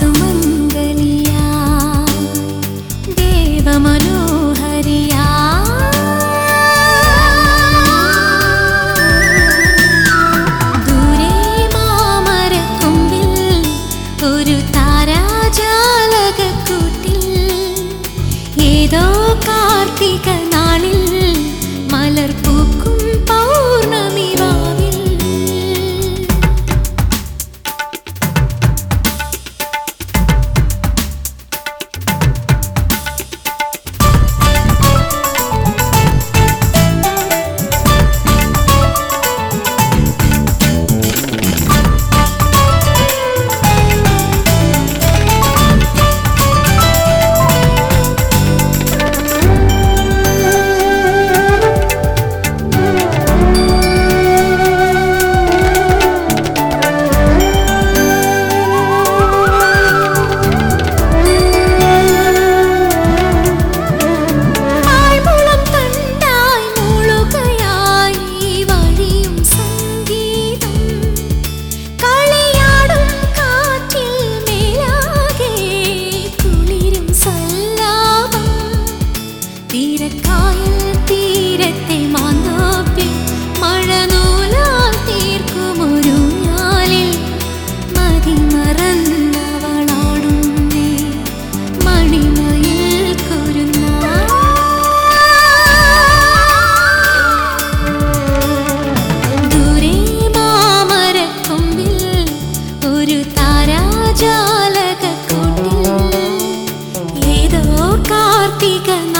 Some que no